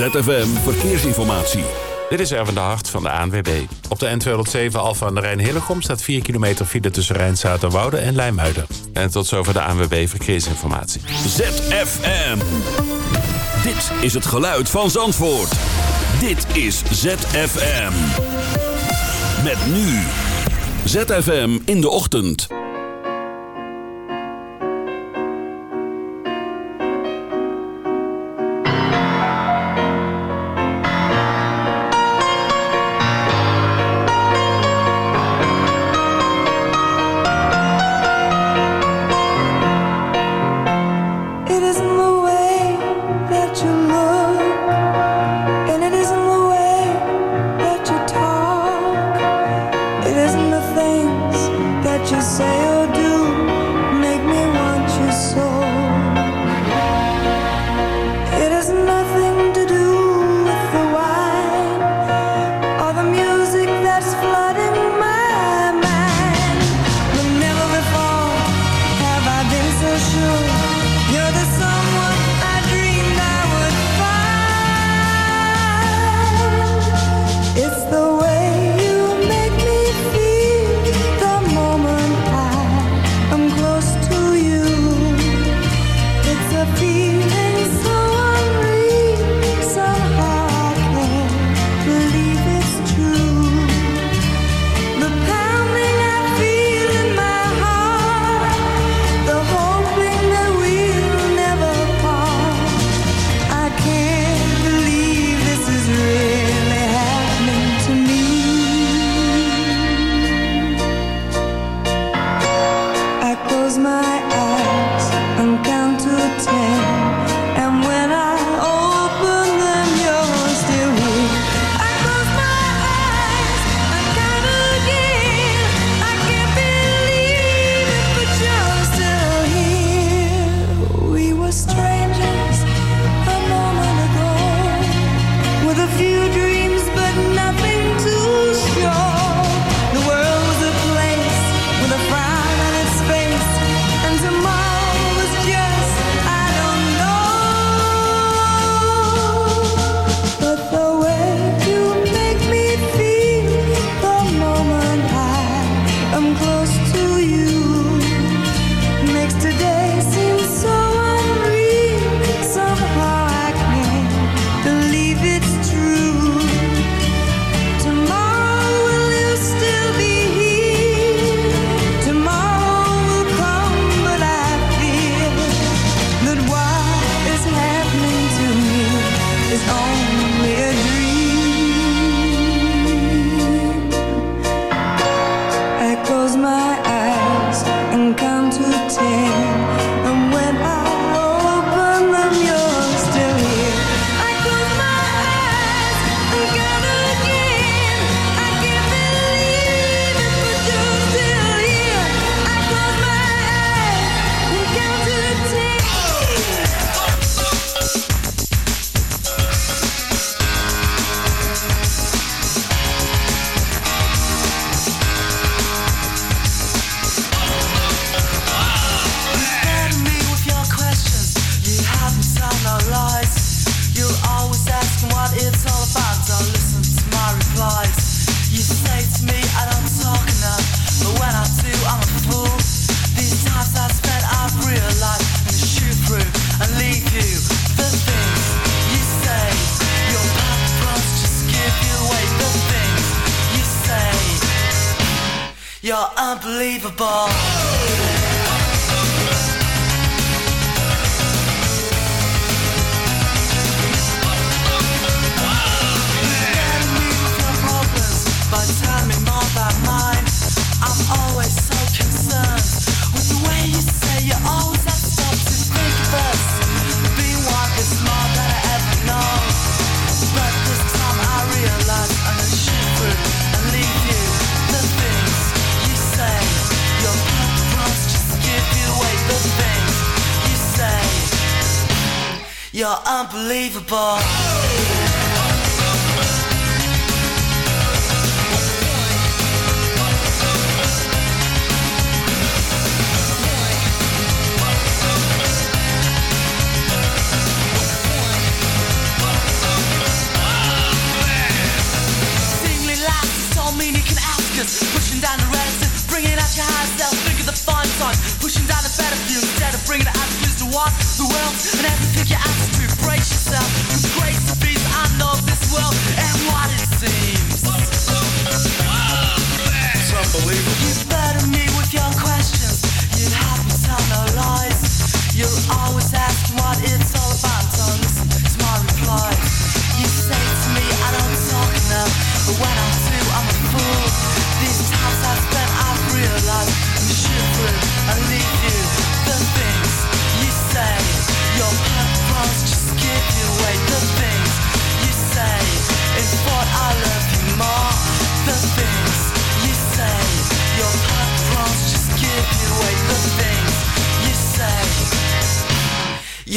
ZFM Verkeersinformatie. Dit is Erwin de Hart van de ANWB. Op de N207 Alfa aan de Rijn-Hillegom staat 4 kilometer file tussen Rijnzaterwoude en Lijmuiden. En tot zover de ANWB Verkeersinformatie. ZFM. Dit is het geluid van Zandvoort. Dit is ZFM. Met nu. ZFM in de ochtend. my It's all listen to my replies. You say to me I don't talk enough, but when I do I'm a fool. These times I spent I've realized and shoot through and leave you. The things you say, your just you away. The things you say, you're unbelievable. unbelievable.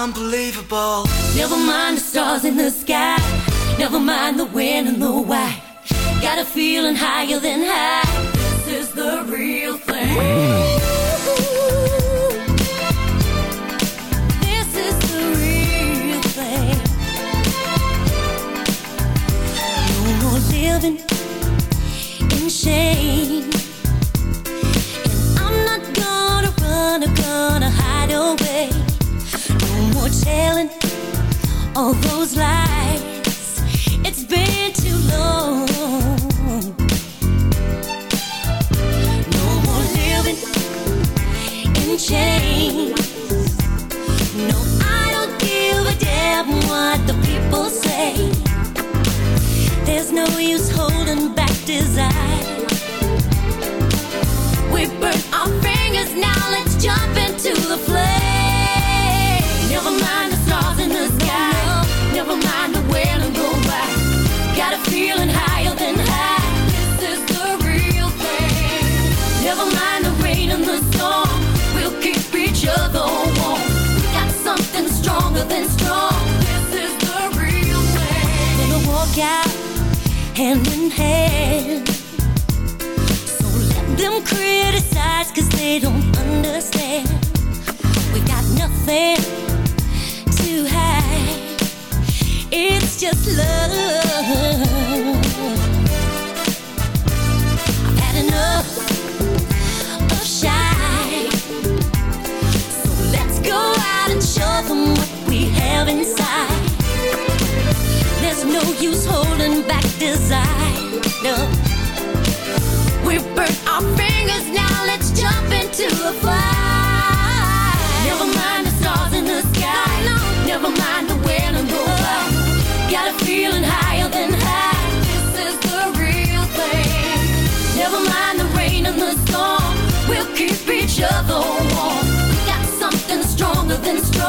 Unbelievable. Never mind the stars in the sky. Never mind the when and the why. Got a feeling higher than high. This is the real thing. This is the real thing. No more living in shame. Those. It's been too long. No more living in chains. No, I don't give a damn what the people say. There's no use hand in hand. So let them criticize cause they don't understand. We got nothing to hide. It's just love. I've had enough of shy. So let's go out and show them what we have inside. There's no use holding back desire. No. We've burnt our fingers, now let's jump into the fire. Got a feeling higher than high. This is the real thing. Never mind the rain and the storm. We'll keep each other warm. We got something stronger than strong.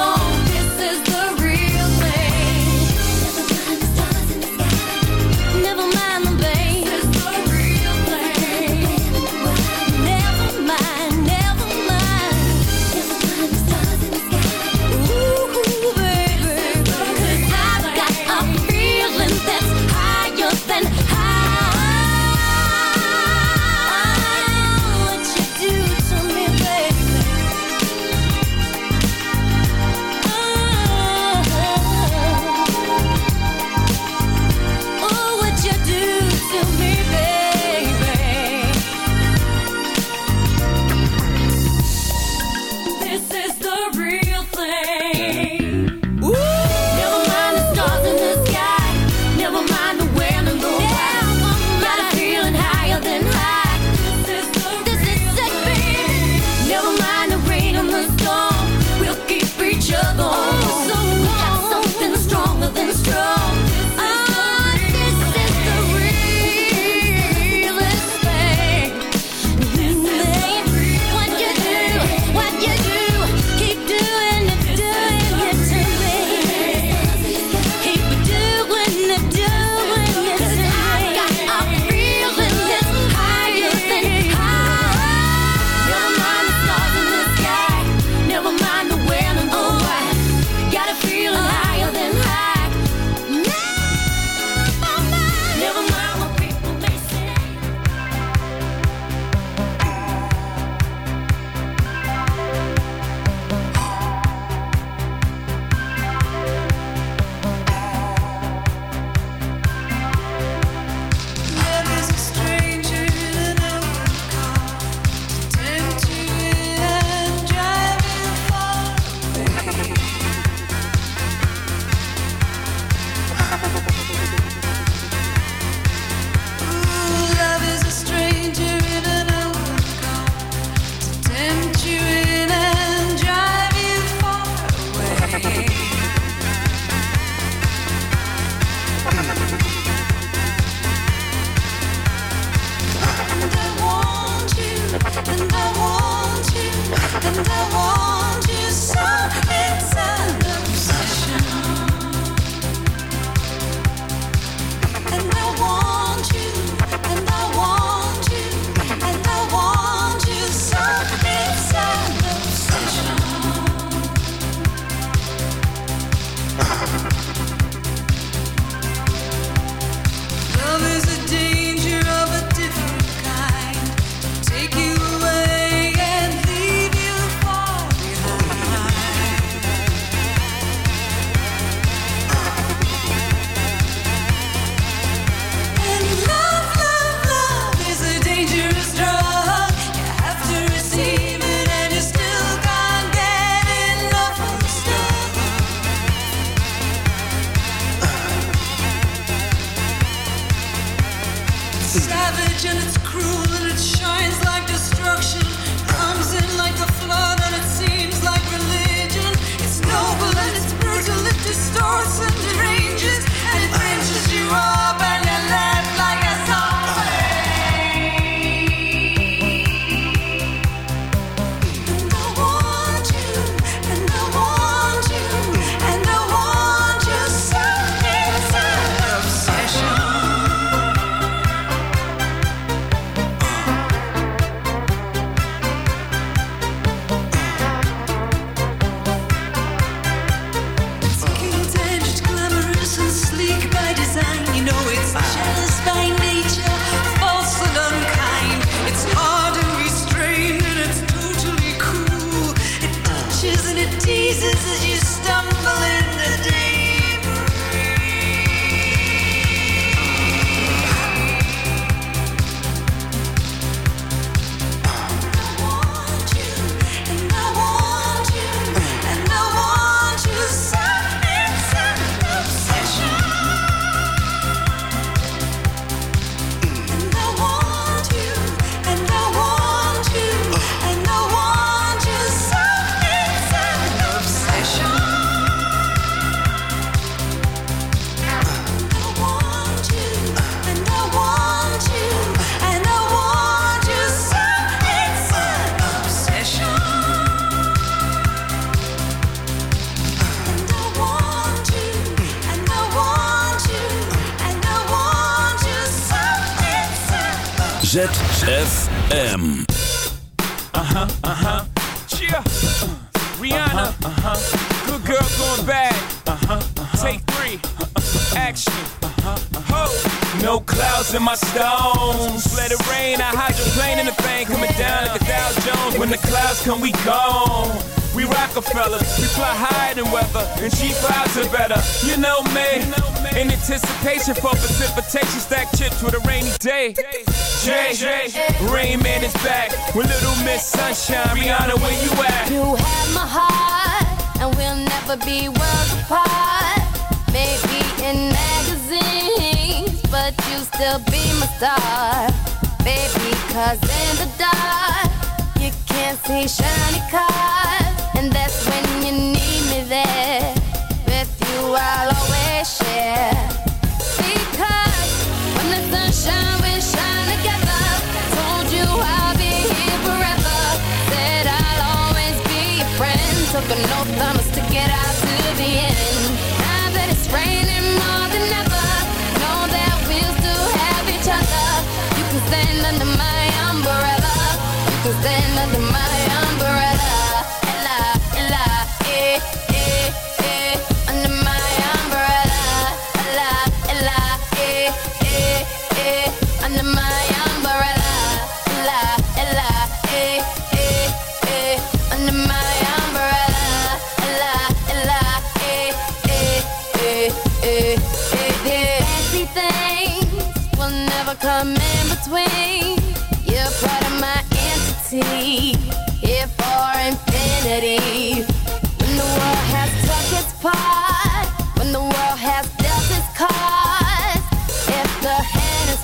Cause in the dark, you can't see shiny cars, and that's when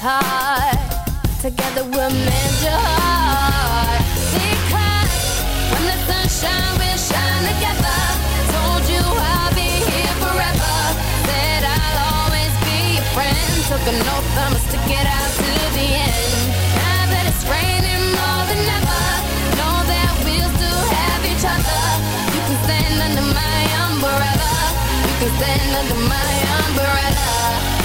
heart. Together we'll mend your heart. Because when the sunshine will shine together, told you I'll be here forever. Said I'll always be your friend. Took an oath, I must stick it out to the end. Now that it's raining more than ever, know that we'll still have each other. You can stand under my umbrella. You can stand under my umbrella.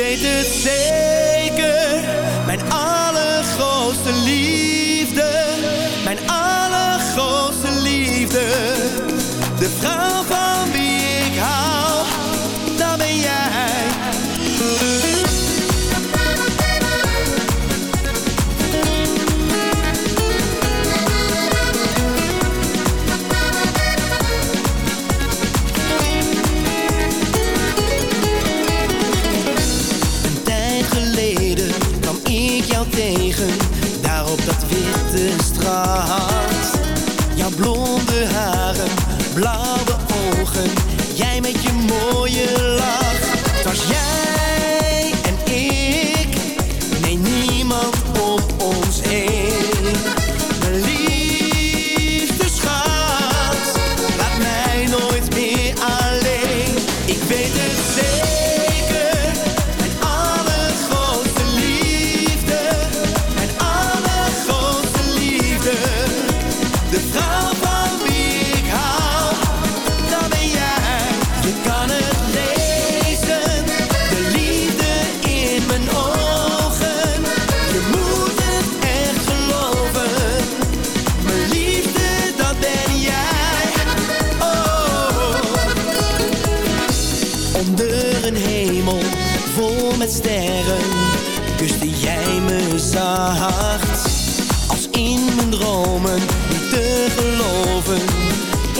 Weet het zeker,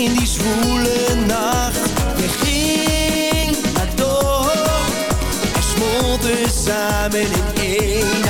in die zwoele nacht. Je ging maar door, we smolten samen in één.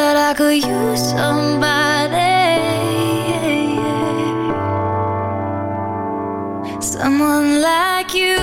That I could use somebody. Someone like you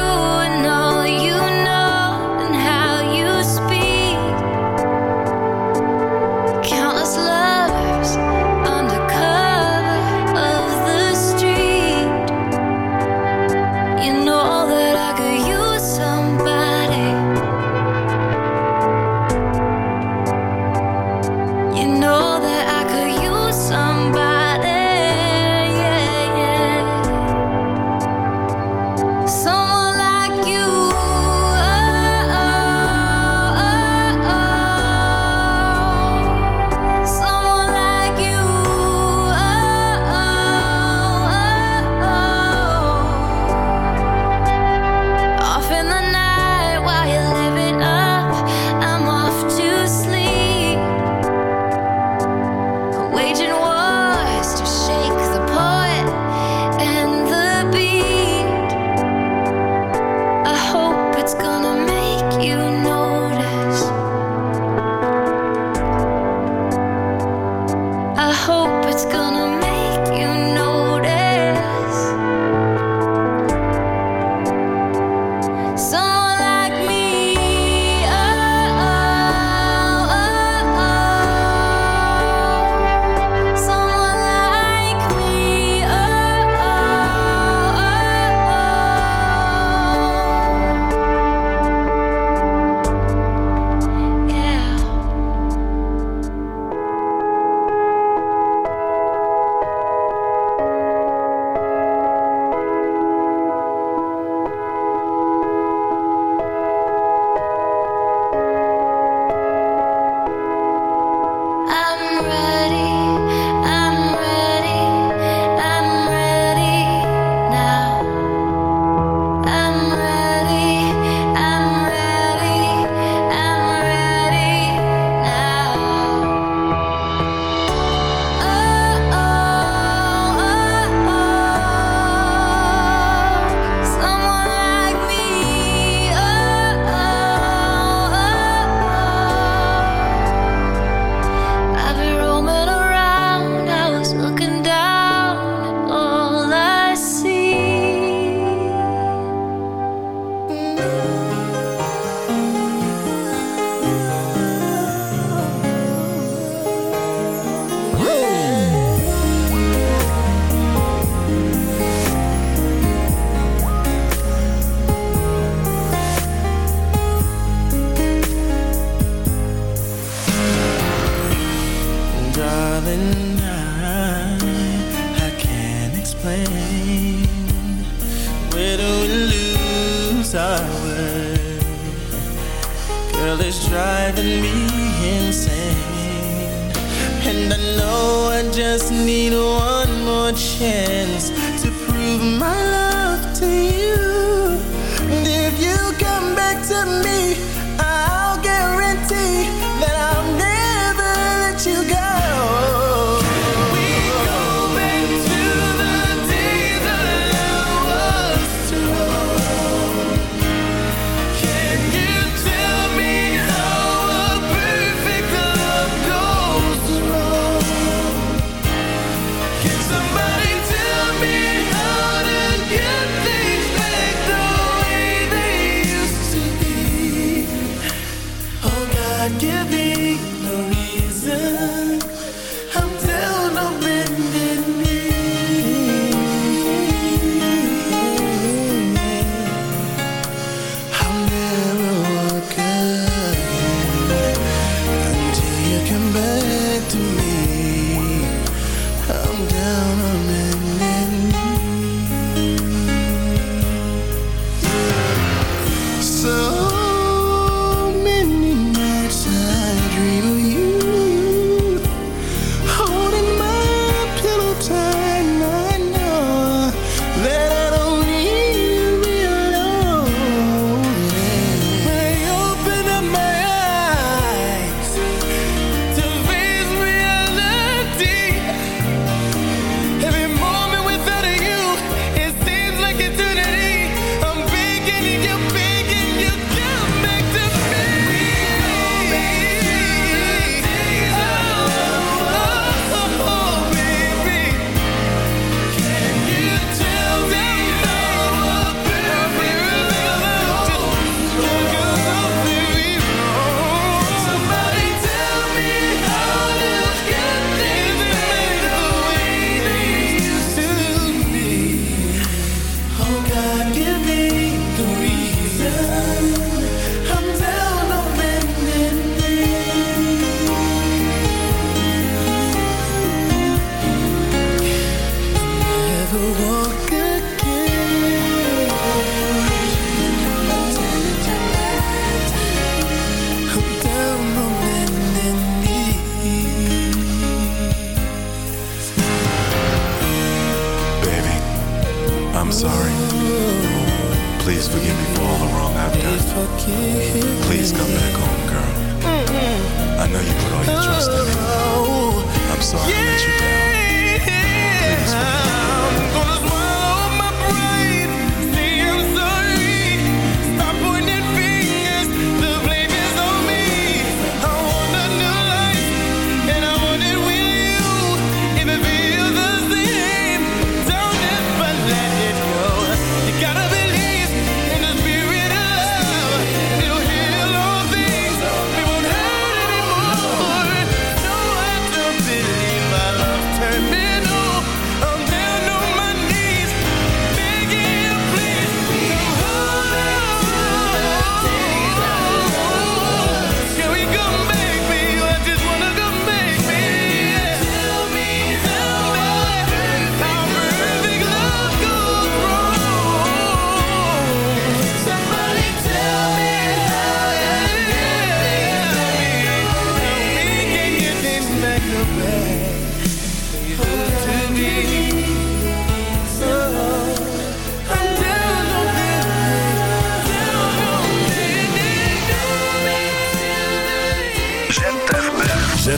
Forgive me for all the wrong I've done. Please come back home, girl. I know you put all your trust in me. I'm sorry I let you down.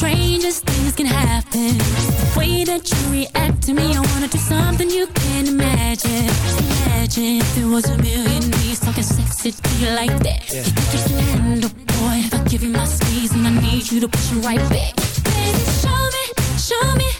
strangest things can happen. The way that you react to me I wanna do something you can't imagine. Imagine if there was a million knees Talking sexy to you like that. Yeah. You think you can handle, boy If I give you my squeeze And I need you to push it right back. Baby, show me, show me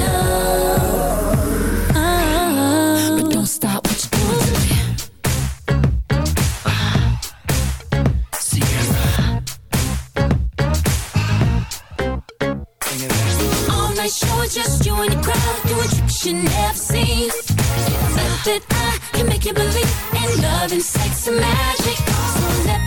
That I can make you believe in love and sex and magic.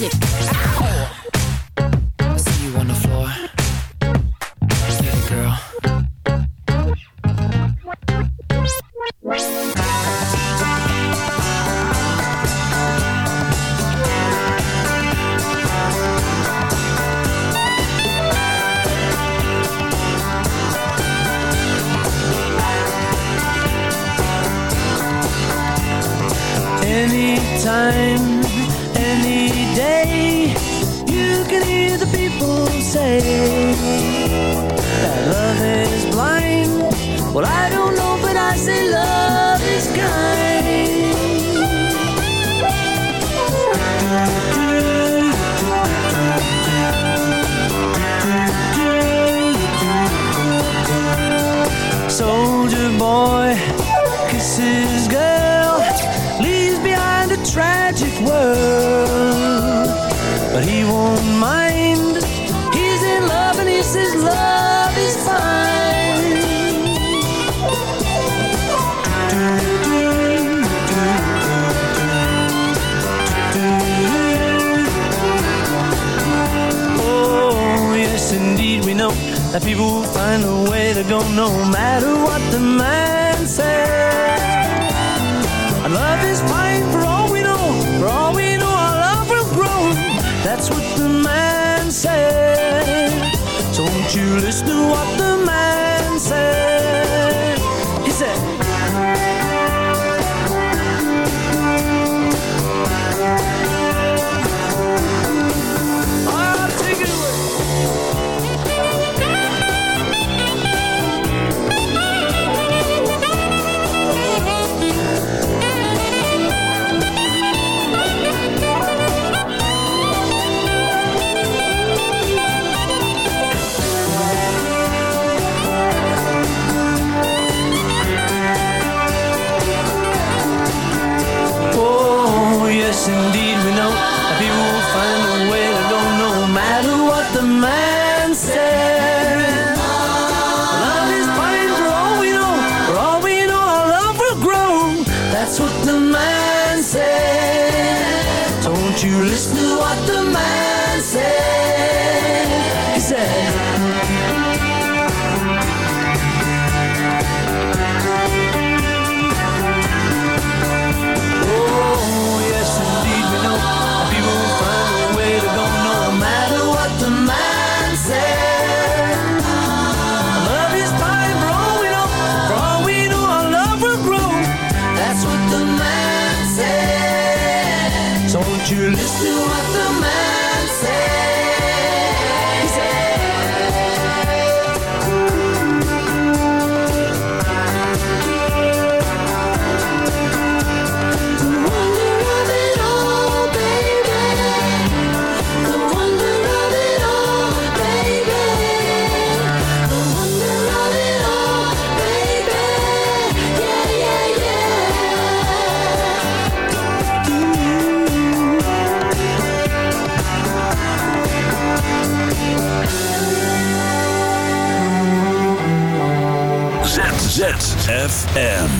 Magic. I see you on the floor. Get it, girl. Anytime, any day, you can hear the people say that love is blind. Well, I don't know, but I say that people find a way to go no matter what the man says. Our love is fine for all we know. For all we know, our love will grow. That's what the man said. So won't you listen to what the man said? Says. Love is fine for all we know. For all we know, our love will grow. That's what the man said. Don't you listen to what the ZFM.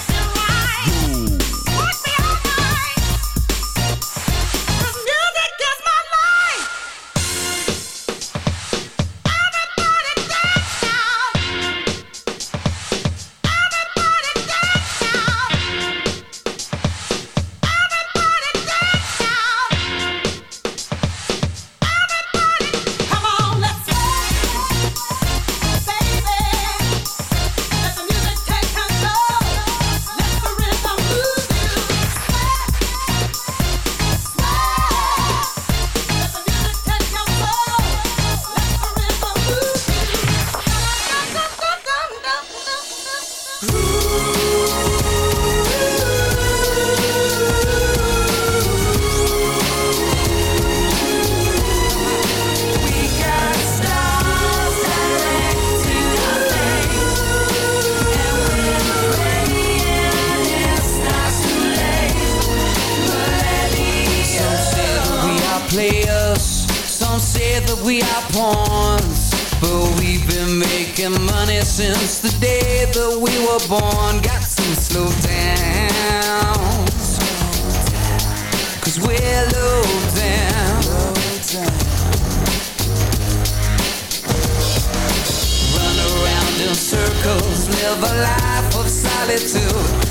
Players. Some say that we are pawns, but we've been making money since the day that we were born. Got to slow down, cause we're low down. Run around in circles, live a life of solitude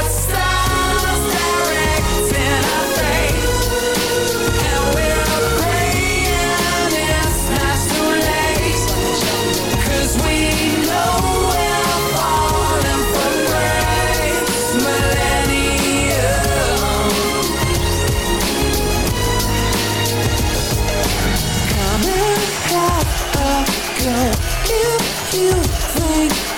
You think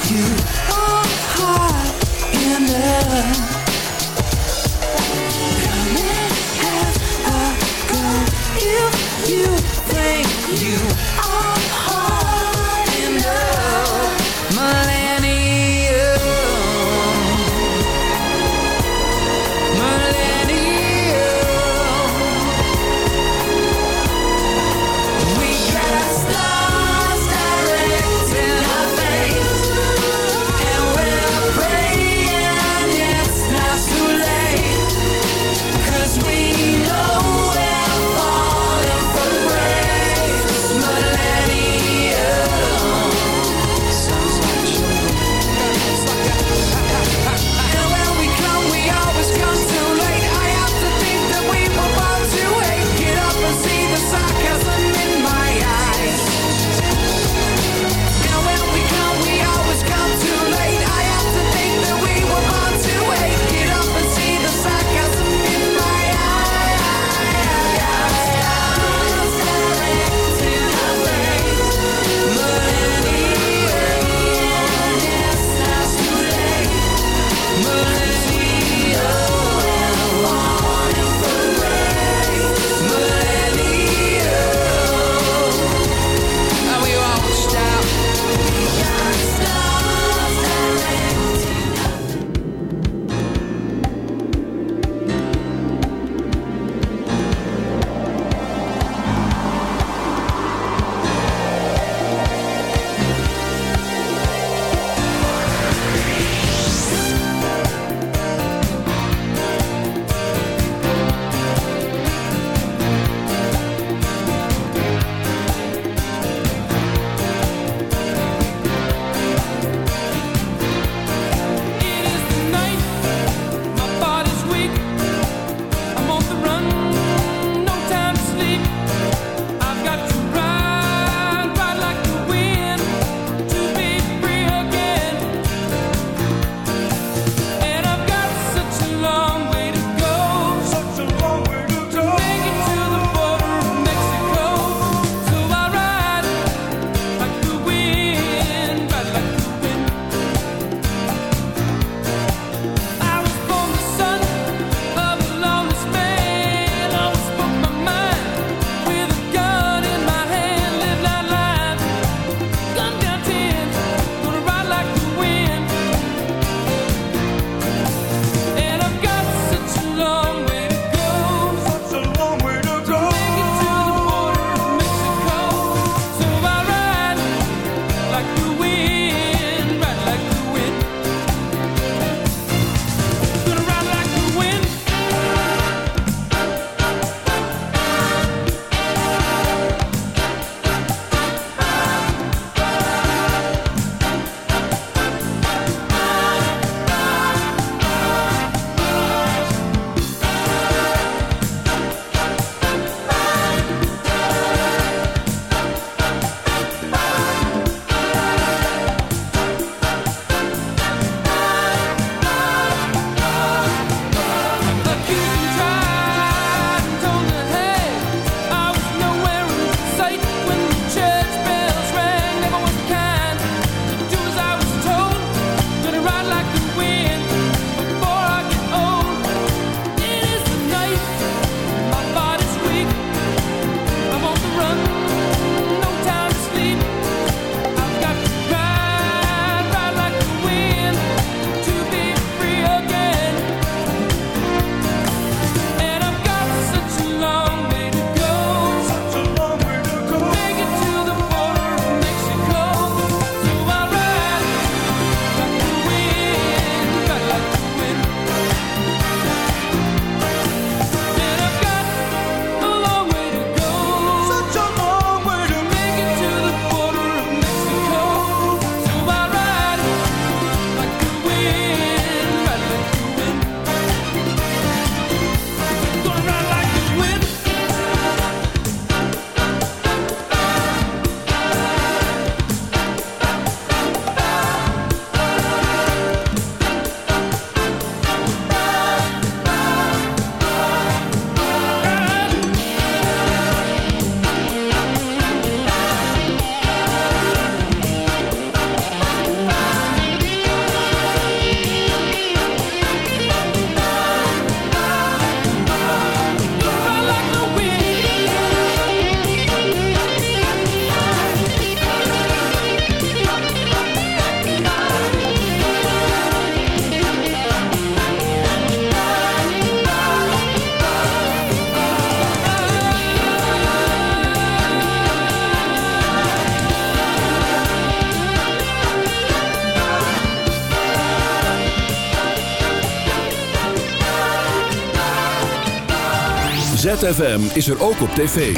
ZFM is er ook op tv.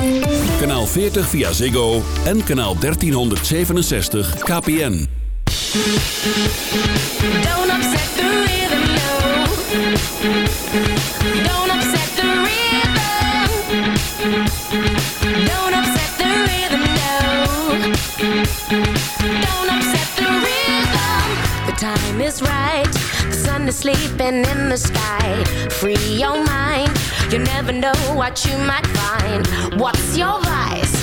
Kanaal 40 via Ziggo en kanaal 1367 KPN. Don't upset the rhythm, no. Don't upset the rhythm. Don't upset the rhythm, no. Don't upset the rhythm. The time is right. The sun is sleeping in the sky. Free your mind. You never know what you might find. What's your vice?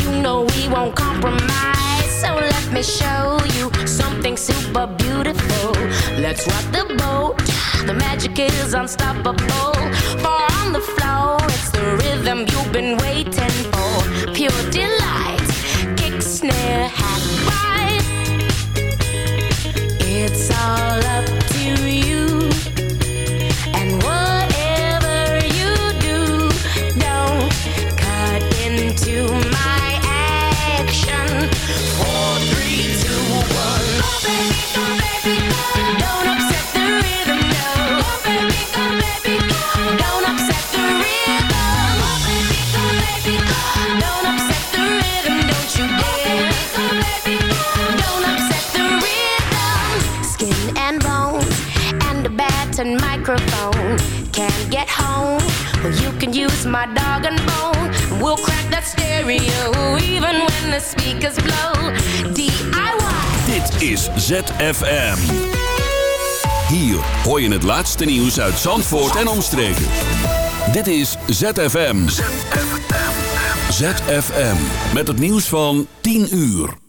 You know we won't compromise. So let me show you something super beautiful. Let's rock the boat. The magic is unstoppable. For on the floor, it's the rhythm you've been waiting for. Pure delight. Kick, snare, hat, ride. It's all up my dog and. We'll crack that stereo even when the speakers blow. DIY. Dit is ZFM. Hier hoor je het laatste nieuws uit Zandvoort en omstreken. Dit is ZFM. ZFM. Met het nieuws van 10 uur.